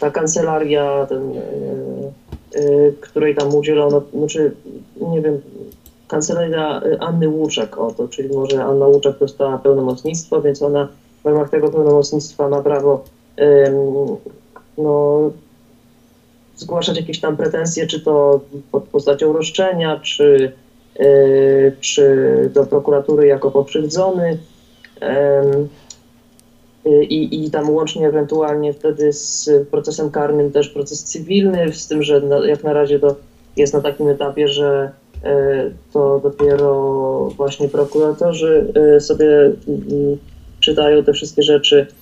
ta kancelaria, ten, której tam udzielono, znaczy nie wiem, kancelaria Anny Łuczak, o to, czyli może Anna Łuczak dostała pełnomocnictwo, więc ona w ramach tego pełnomocnictwa ma prawo no, zgłaszać jakieś tam pretensje, czy to pod postacią roszczenia, czy, yy, czy do prokuratury jako pokrzywdzony. I, I tam łącznie ewentualnie wtedy z procesem karnym też proces cywilny, z tym, że na, jak na razie to jest na takim etapie, że yy, to dopiero właśnie prokuratorzy yy, sobie yy, czytają te wszystkie rzeczy E,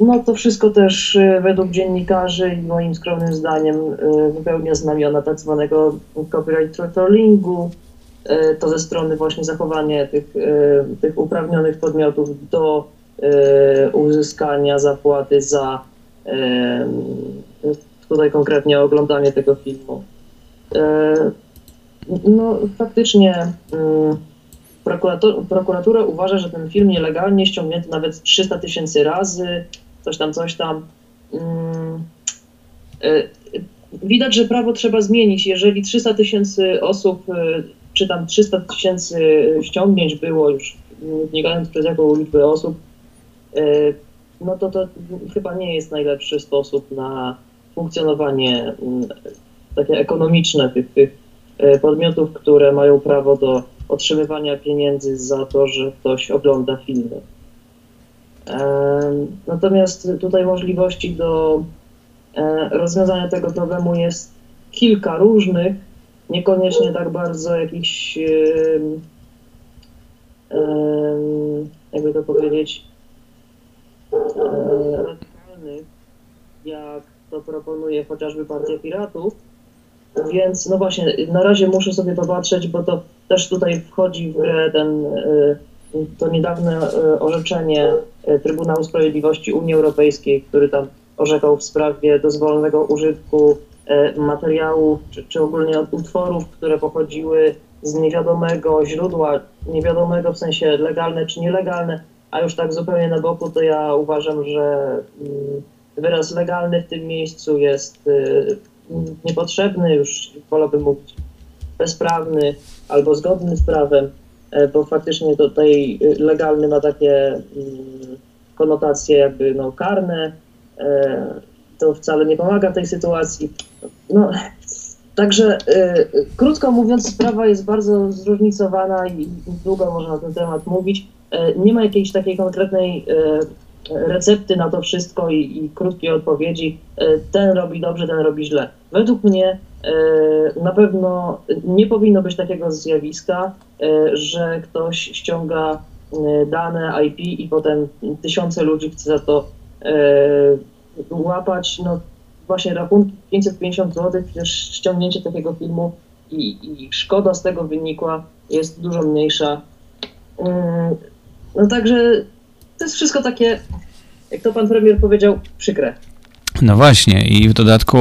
no to wszystko też e, według dziennikarzy i moim skromnym zdaniem e, wypełnia znamiona tak zwanego copyright trollingu. To ze strony właśnie zachowania tych, tych uprawnionych podmiotów do uzyskania zapłaty za tutaj konkretnie oglądanie tego filmu. No faktycznie mm, prokuratura uważa, że ten film nielegalnie ściągnięty nawet 300 tysięcy razy, coś tam, coś tam. Mm, e, widać, że prawo trzeba zmienić. Jeżeli 300 tysięcy osób, e, czy tam 300 tysięcy ściągnięć było już, wnikając przez jaką liczbę osób, e, no to to chyba nie jest najlepszy sposób na funkcjonowanie mm, takie ekonomiczne tych, tych podmiotów, które mają prawo do otrzymywania pieniędzy za to, że ktoś ogląda filmy. Natomiast tutaj możliwości do e, rozwiązania tego problemu jest kilka różnych, niekoniecznie tak bardzo jakichś, jakby to powiedzieć, e, radykalnych, jak to proponuje chociażby Partia Piratów, więc no właśnie, na razie muszę sobie popatrzeć, bo to też tutaj wchodzi w grę ten, y, to niedawne y, orzeczenie Trybunału Sprawiedliwości Unii Europejskiej, który tam orzekał w sprawie dozwolonego użytku materiałów, czy, czy ogólnie utworów, które pochodziły z niewiadomego źródła, niewiadomego w sensie legalne czy nielegalne, a już tak zupełnie na boku, to ja uważam, że mm, wyraz legalny w tym miejscu jest niepotrzebny, już wolałbym mówić bezprawny albo zgodny z prawem, e, bo faktycznie tutaj legalny ma takie mm, konotacje jakby no, karne, e, to wcale nie pomaga tej sytuacji. No, także e, krótko mówiąc, sprawa jest bardzo zróżnicowana i długo można na ten temat mówić. Nie ma jakiejś takiej konkretnej recepty na to wszystko i, i krótkiej odpowiedzi. Ten robi dobrze, ten robi źle. Według mnie e, na pewno nie powinno być takiego zjawiska, e, że ktoś ściąga e, dane IP i potem tysiące ludzi chce za to łapać. No właśnie rachunki 550 zł, przecież ściągnięcie takiego filmu i, i szkoda z tego wynikła jest dużo mniejsza. Mm, no także to jest wszystko takie, jak to pan premier powiedział, przykre. No właśnie, i w dodatku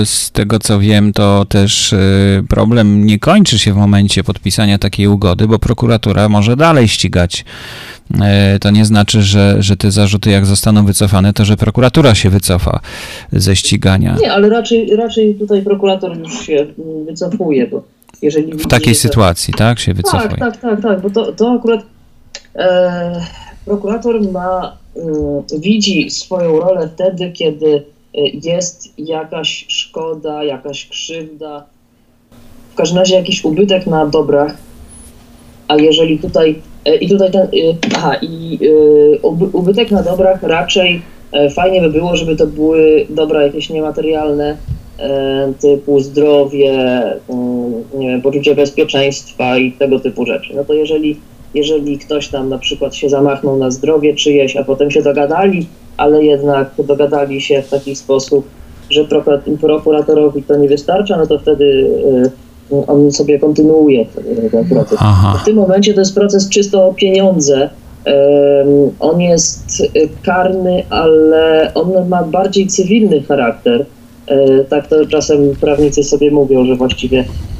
y, z tego co wiem, to też y, problem nie kończy się w momencie podpisania takiej ugody, bo prokuratura może dalej ścigać. Y, to nie znaczy, że, że te zarzuty, jak zostaną wycofane, to że prokuratura się wycofa ze ścigania. Nie, ale raczej, raczej tutaj prokurator już się wycofuje, bo jeżeli. W takiej sytuacji, tak? Się wycofuje. Tak, tak, tak, tak, bo to, to akurat e, prokurator ma Y, widzi swoją rolę wtedy, kiedy y, jest jakaś szkoda, jakaś krzywda, w każdym razie jakiś ubytek na dobrach, a jeżeli tutaj y, i tutaj ten, aha, i ubytek na dobrach raczej fajnie by było, żeby to były dobra jakieś niematerialne, typu zdrowie, nie wiem, poczucie bezpieczeństwa i tego typu rzeczy. No to jeżeli jeżeli ktoś tam na przykład się zamachnął na zdrowie czyjeś, a potem się dogadali, ale jednak dogadali się w taki sposób, że prokuratorowi to nie wystarcza, no to wtedy y, on sobie kontynuuje ten proces. Aha. W tym momencie to jest proces czysto o pieniądze. On jest karny, ale on ma bardziej cywilny charakter. E, tak to czasem prawnicy sobie mówią, że właściwie E,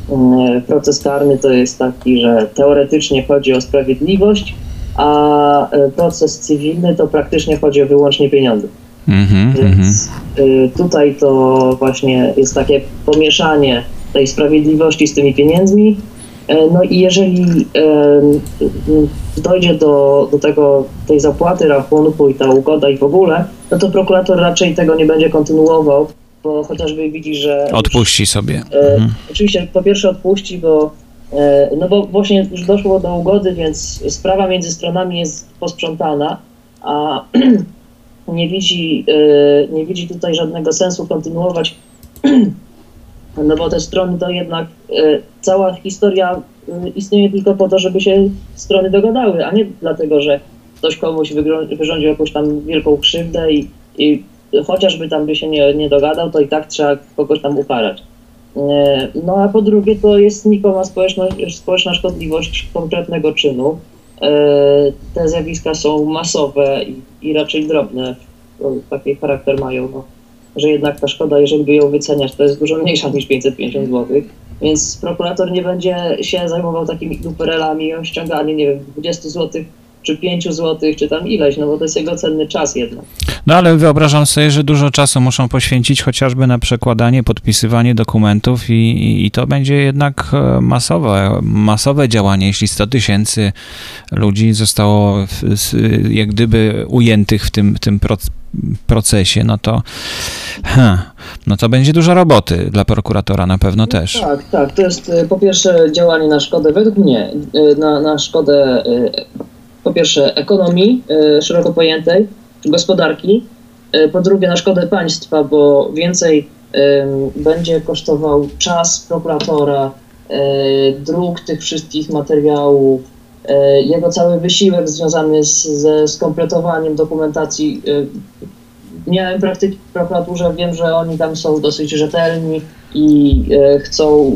proces karny to jest taki, że teoretycznie chodzi o sprawiedliwość, a e, proces cywilny to praktycznie chodzi o wyłącznie pieniądze. Mm-hmm, Więc mm-hmm. tutaj to właśnie jest takie pomieszanie tej sprawiedliwości z tymi pieniędzmi. No i jeżeli dojdzie do, do tego, tej zapłaty rachunku i ta ugoda i w ogóle, no to prokurator raczej tego nie będzie kontynuował, bo chociażby widzi, że... Odpuści sobie. E, mhm. Oczywiście po pierwsze odpuści, bo e, no bo właśnie już doszło do ugody, więc sprawa między stronami jest posprzątana, a nie widzi, e, nie widzi tutaj żadnego sensu kontynuować, no bo te strony to jednak e, cała historia e, istnieje tylko po to, żeby się strony dogadały, a nie dlatego, że ktoś komuś wyrządził jakąś tam wielką krzywdę i, i chociażby tam by się nie, nie dogadał, to i tak trzeba kogoś tam ukarać. E, no a po drugie to jest znikoma społeczna, społeczna szkodliwość konkretnego czynu. E, te zjawiska są masowe i, i raczej drobne, taki charakter mają, no, że jednak ta szkoda, jeżeli by ją wyceniać, to jest dużo mniejsza niż 550 zł. Więc prokurator nie będzie się zajmował takimi duperelami o ściąganie, nie wiem, 20 zł czy 5 zł, czy tam ileś, no bo to jest jego cenny czas jednak. No ale wyobrażam sobie, że dużo czasu muszą poświęcić chociażby na przekładanie, podpisywanie dokumentów i, i to będzie jednak e, masowe, masowe działanie. Jeśli 100 tysięcy ludzi zostało jak gdyby ujętych w tym, w tym procesie, no to, huh, no to będzie dużo roboty dla prokuratora na pewno też. Tak, tak. To jest e, po pierwsze działanie na szkodę, według mnie, e, na, na szkodę po pierwsze ekonomii e, szeroko pojętej, gospodarki, e, po drugie na szkodę państwa, bo więcej będzie kosztował czas prokuratora, e, druk tych wszystkich materiałów, jego cały wysiłek związany z, ze skompletowaniem dokumentacji. Miałem praktyki w prokuraturze, wiem, że oni tam są dosyć rzetelni i chcą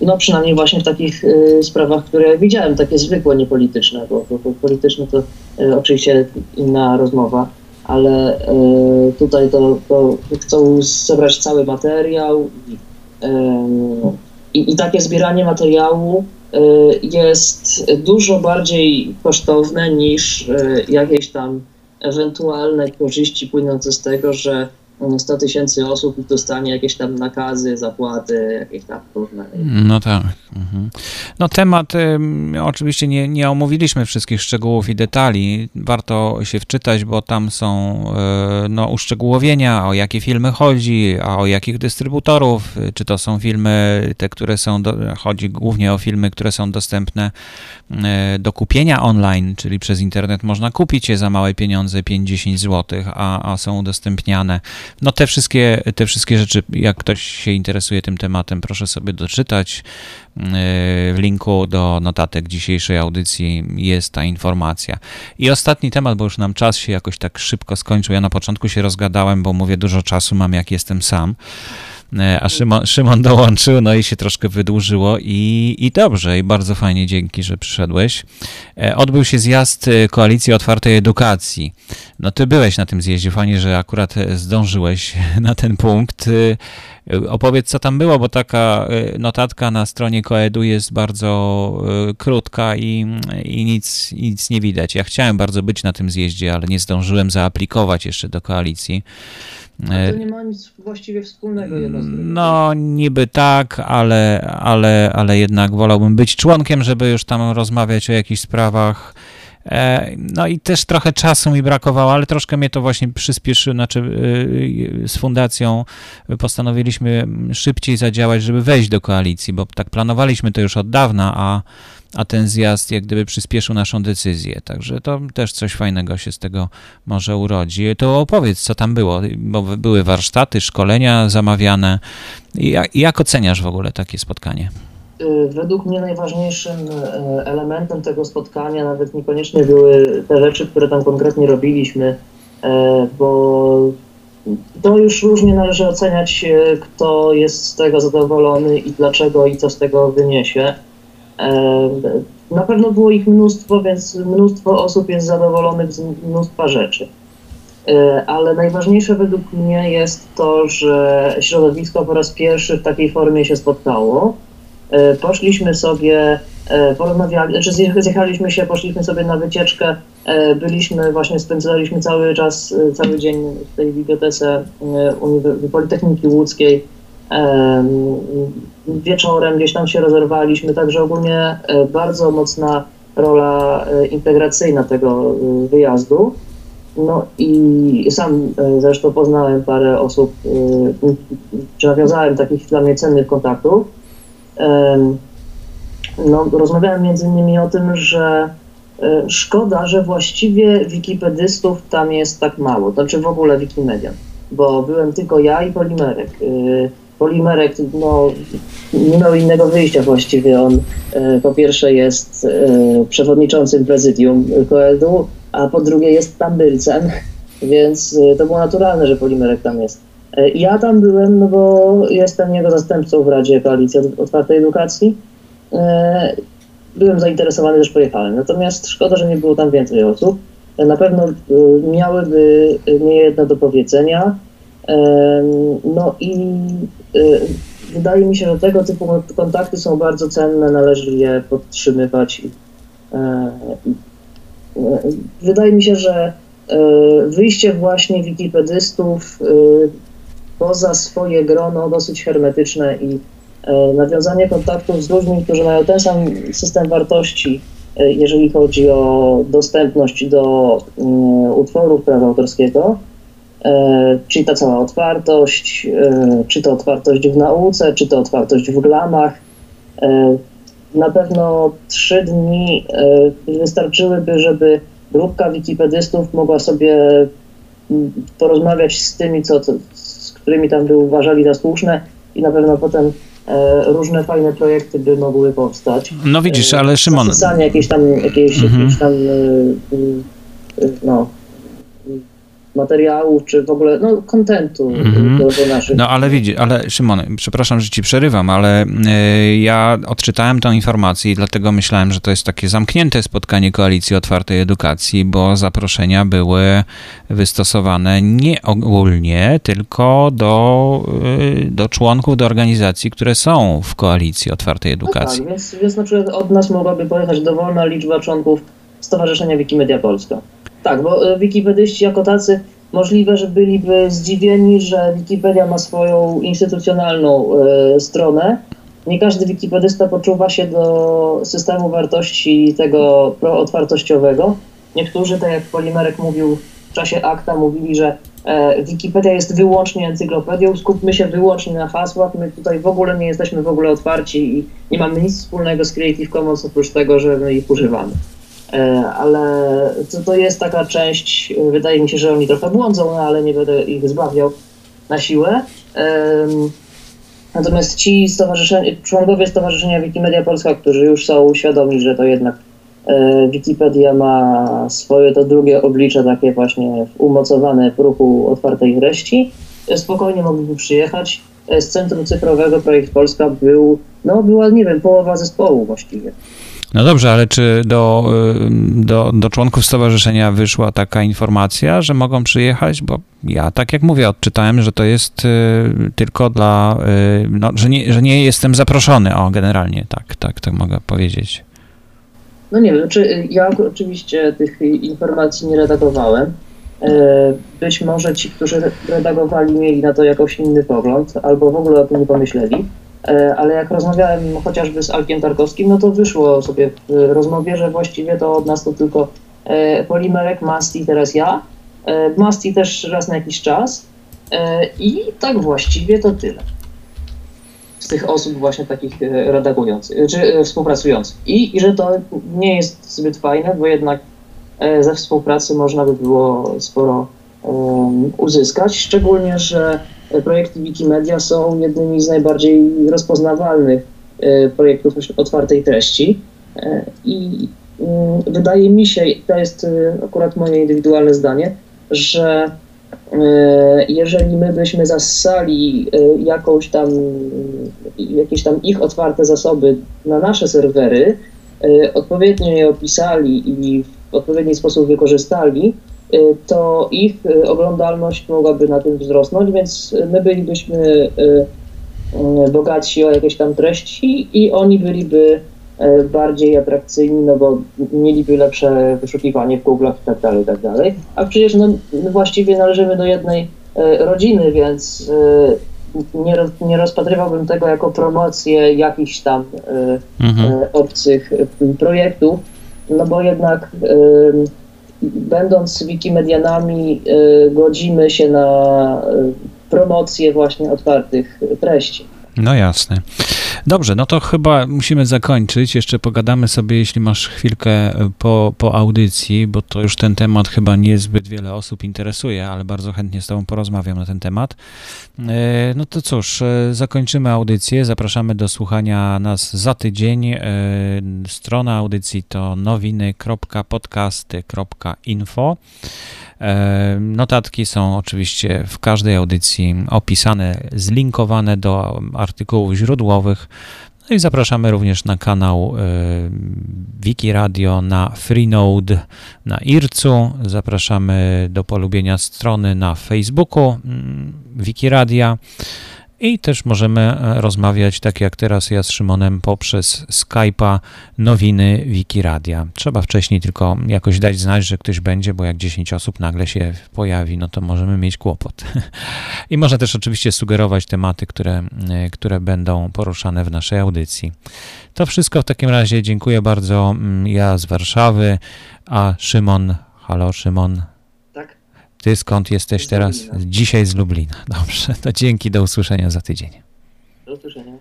no przynajmniej właśnie w takich e, sprawach, które widziałem, takie zwykłe, niepolityczne, bo, bo, bo polityczne to e, oczywiście inna rozmowa, ale tutaj to, to chcą zebrać cały materiał i, i takie zbieranie materiału jest dużo bardziej kosztowne niż jakieś tam ewentualne korzyści płynące z tego, że 100 tysięcy osób dostanie jakieś tam nakazy, zapłaty, jakieś tam różne. No tak. Mhm. No temat, oczywiście nie, nie omówiliśmy wszystkich szczegółów i detali. Warto się wczytać, bo tam są y, no, uszczegółowienia, o jakie filmy chodzi, a o jakich dystrybutorów, czy to są filmy, te, które są, do, chodzi głównie o filmy, które są dostępne y, do kupienia online, czyli przez internet można kupić je za małe pieniądze, 5-10 zł, a, a są udostępniane no te wszystkie, te wszystkie rzeczy, jak ktoś się interesuje tym tematem, proszę sobie doczytać. W linku do notatek dzisiejszej audycji jest ta informacja. I ostatni temat, bo już nam czas się jakoś tak szybko skończył. Ja na początku się rozgadałem, bo mówię, dużo czasu mam, jak jestem sam. A Szymon, Szymon dołączył, no i się troszkę wydłużyło i, i dobrze, i bardzo fajnie, dzięki, że przyszedłeś. Odbył się zjazd Koalicji Otwartej Edukacji. No ty byłeś na tym zjeździe, fajnie, że akurat zdążyłeś na ten punkt. Opowiedz, co tam było, bo taka notatka na stronie Koedu jest bardzo krótka i, i nic, nic nie widać. Ja chciałem bardzo być na tym zjeździe, ale nie zdążyłem zaaplikować jeszcze do koalicji. A to nie ma nic właściwie wspólnego jedno z drugim. No, niby tak, ale, ale, ale jednak wolałbym być członkiem, żeby już tam rozmawiać o jakichś sprawach. E, no i też trochę czasu mi brakowało, ale troszkę mnie to właśnie przyspieszyło, znaczy y, z fundacją postanowiliśmy szybciej zadziałać, żeby wejść do koalicji, bo tak planowaliśmy to już od dawna, a a ten zjazd jak gdyby przyspieszył naszą decyzję. Także to też coś fajnego się z tego może urodzi. To opowiedz, co tam było, bo były warsztaty, szkolenia zamawiane. Jak, jak oceniasz w ogóle takie spotkanie? Y, według mnie najważniejszym y, elementem tego spotkania nawet niekoniecznie były te rzeczy, które tam konkretnie robiliśmy, y, bo to już różnie należy oceniać, kto jest z tego zadowolony i dlaczego i co z tego wyniesie. Na pewno było ich mnóstwo, więc mnóstwo osób jest zadowolonych z mnóstwa rzeczy. E, ale najważniejsze według mnie jest to, że środowisko po raz pierwszy w takiej formie się spotkało. E, poszliśmy sobie, e, porozmawiali, znaczy zjechaliśmy się, poszliśmy sobie na wycieczkę, byliśmy, właśnie spędzaliśmy cały czas, cały dzień w tej bibliotece Politechniki Łódzkiej wieczorem gdzieś tam się rozerwaliśmy, także ogólnie e, bardzo mocna rola e, integracyjna tego e, wyjazdu. No i sam zresztą poznałem parę osób, czy nawiązałem takich dla mnie cennych kontaktów. No, rozmawiałem między innymi o tym, że szkoda, że właściwie wikipedystów tam jest tak mało, to znaczy w ogóle Wikimedia, bo byłem tylko ja i Polimerek. Polimerek no, nie miał innego wyjścia właściwie. On e, po pierwsze jest e, przewodniczącym prezydium Koedu, a po drugie jest tambylcem, więc e, to było naturalne, że Polimerek tam jest. Ja tam byłem, no bo jestem jego zastępcą w Radzie Koalicji Otwartej Edukacji. Byłem zainteresowany, też pojechałem. Natomiast szkoda, że nie było tam więcej osób. Na pewno miałyby nie jedno do powiedzenia. No i y, wydaje mi się, że tego typu kontakty są bardzo cenne, należy je podtrzymywać. E, e, wydaje mi się, że e, wyjście właśnie wikipedystów poza swoje grono dosyć hermetyczne i nawiązanie kontaktów z ludźmi, którzy mają ten sam system wartości, jeżeli chodzi o dostępność do utworów prawa autorskiego, E, czyli ta cała otwartość, e, czy to otwartość w nauce, czy to otwartość w glamach. E, na pewno trzy dni wystarczyłyby, żeby grupka wikipedystów mogła sobie porozmawiać z tymi, co, z którymi tam by uważali za słuszne i na pewno potem różne fajne projekty by mogły powstać. No widzisz, ale Szymon... Zapisanie jakieś tam, jakieś, mhm. jakieś tam no, materiałów, czy w ogóle, no, kontentu mm-hmm. do, do, naszych. No ale widzisz, ale Szymon, przepraszam, że ci przerywam, ale y, ja odczytałem tę informację i dlatego myślałem, że to jest takie zamknięte spotkanie Koalicji Otwartej Edukacji, bo zaproszenia były wystosowane nie ogólnie, tylko do, y, do członków, do organizacji, które są w Koalicji Otwartej Edukacji. No tak, więc, więc na przykład od nas mogłaby pojechać dowolna liczba członków Stowarzyszenia Wikimedia Polska. Tak, bo e, wikipedyści jako tacy możliwe, że byliby zdziwieni, że Wikipedia ma swoją instytucjonalną e, stronę. Nie każdy wikipedysta poczuwa się do systemu wartości tego otwartościowego. Niektórzy, tak jak Polimerek mówił w czasie akta, mówili, że e, Wikipedia jest wyłącznie encyklopedią, skupmy się wyłącznie na hasłach, my tutaj w ogóle nie jesteśmy w ogóle otwarci i nie mamy nic wspólnego z Creative Commons oprócz tego, że my ich używamy. E, ale to, to jest taka część, wydaje mi się, że oni trochę błądzą, no ale nie będę ich zbawiał na siłę. Natomiast ci stowarzyszenia, członkowie Stowarzyszenia Wikimedia Polska, którzy już są świadomi, że to jednak e, Wikipedia ma swoje to drugie oblicze, takie właśnie umocowane w ruchu otwartej treści, spokojnie mogliby przyjechać. z Centrum Cyfrowego Projekt Polska był, no była, nie wiem, połowa zespołu właściwie. No dobrze, ale czy do, do, do członków stowarzyszenia wyszła taka informacja, że mogą przyjechać? Bo ja, tak jak mówię, odczytałem, że to jest y, tylko dla, y, no, że, nie, że nie jestem zaproszony. O, generalnie tak, tak, tak mogę powiedzieć. No nie wiem, czy ja oczywiście tych informacji nie redagowałem. E, być może ci, którzy redagowali, mieli na to jakoś inny pogląd, albo w ogóle o tym nie pomyśleli. E, ale jak rozmawiałem chociażby z Alkiem Tarkowskim, no to wyszło sobie w rozmowie, że właściwie to od nas to tylko e, Polimerek, Masti, teraz ja. Masti też raz na jakiś czas. I tak właściwie to tyle. Z tych osób właśnie takich redagujących, czy współpracujących. I, I że to nie jest zbyt fajne, bo jednak E, ze współpracy można by było sporo uzyskać, szczególnie, że projekty Wikimedia są jednymi z najbardziej rozpoznawalnych e, projektów otwartej treści. E, i mm, wydaje mi się, to jest akurat moje indywidualne zdanie, że jeżeli my byśmy zassali jakąś tam, jakieś tam ich otwarte zasoby na nasze serwery, odpowiednio je opisali i w odpowiedni sposób wykorzystali, to ich y, oglądalność mogłaby na tym wzrosnąć, więc my bylibyśmy y, bogatsi o jakieś tam treści i oni byliby bardziej atrakcyjni, no bo mieliby lepsze wyszukiwanie w Google'ach i tak dalej, i tak dalej. A przecież no, właściwie należymy do jednej rodziny, więc nie, nie rozpatrywałbym tego jako promocję jakichś tam mhm. obcych projektów no bo jednak będąc wikimedianami y, godzimy się na y, promocję właśnie otwartych treści. No jasne. Dobrze, no to chyba musimy zakończyć. Jeszcze pogadamy sobie, jeśli masz chwilkę e, po, po audycji, bo to już ten temat chyba niezbyt wiele osób interesuje, ale bardzo chętnie z Tobą porozmawiam na ten temat. E, no to cóż, e, zakończymy audycję. Zapraszamy do słuchania nas za tydzień. Strona audycji to nowiny.podcasty.info. Notatki są oczywiście w każdej audycji opisane, zlinkowane do artykułów źródłowych. No i zapraszamy również na kanał Wiki Radio na Freenode na IRCU. Zapraszamy do polubienia strony na Facebooku mm, Wiki Radia. I też możemy e, rozmawiać, tak jak teraz ja z Szymonem, poprzez Skype'a nowiny Wikiradia. Trzeba wcześniej tylko jakoś dać znać, że ktoś będzie, bo jak 10 osób nagle się pojawi, no to możemy mieć kłopot. I można też oczywiście sugerować tematy, które, e, które będą poruszane w naszej audycji. To wszystko w takim razie. Dziękuję bardzo. Mm, ja z Warszawy, a Szymon, halo Szymon. Ty skąd jesteś teraz? Dzisiaj z Lublina. Dobrze, to dzięki, do usłyszenia za tydzień. Do usłyszenia.